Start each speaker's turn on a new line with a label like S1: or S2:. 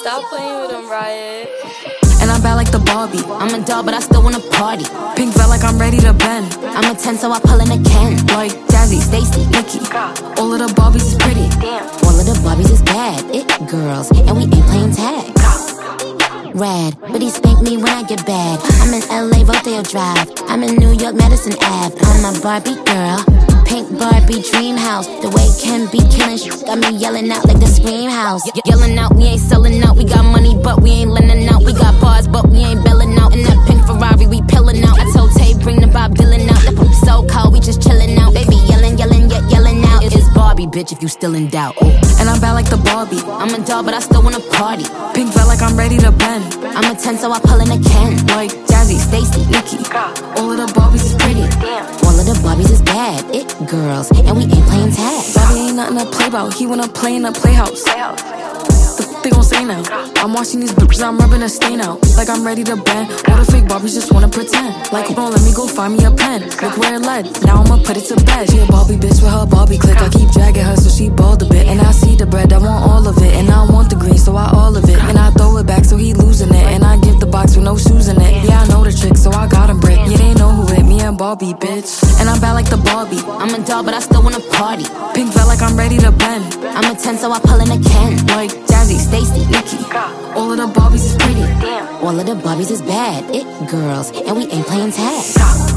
S1: Stop playing with him, Riot.
S2: And I'm bad like the Barbie. I'm a doll, but I still wanna party. Pink felt like I'm ready to bend. I'm a 10, so I pull in a Ken. Like Jazzy, Stacy, Nikki. All of the Barbies is pretty. All of the Barbies is bad. It girls, and we ain't playing tag. Rad, but he spank me when I get bad. I'm in LA, Rodeo Drive. I'm in New York, Madison Ave. I'm a Barbie girl. Pink Barbie dream house. The way Ken be killing shit got me yelling out like the scream house. Ye- yelling out, we ain't selling out. We got money, but we ain't lending out. We got bars, but we ain't belling out. In that pink Ferrari, we pillin' out. I told Tay, bring the Bob Dylan out. The poop so cold, we just chillin' out. Baby yelling, yelling, yet yelling out. It's Barbie, bitch, if you still in doubt. Ooh. And I'm bad like the Barbie. I'm a doll, but I still wanna party. Pink felt like I'm ready to bend. I'm a 10, so I pull in a Ken. Like Jazzy, Stacy, Nikki. All of the Barbies All of the Barbies is bad. It girls, and we ain't playing tag. Barbie ain't nothing to play about. He wanna play in a playhouse. The f- they gon' say now? I'm watching these bitches, I'm rubbing a stain out. Like I'm ready to bend. All the fake Barbies just wanna pretend. Like, don't let me go find me a pen. Look where it led. Now I'ma put it to bed. She a Barbie bitch with her Barbie click. I keep dragging her so she bald a Barbie, bitch. And I'm bad like the Barbie. I'm a doll, but I still wanna party. Pink felt like I'm ready to bend. I'm a 10, so I pull in a Ken. Like Jazzy, Stacy, Nikki. All of the Barbies is pretty. Damn. All of the Barbies is bad. It girls, and we ain't playing tag.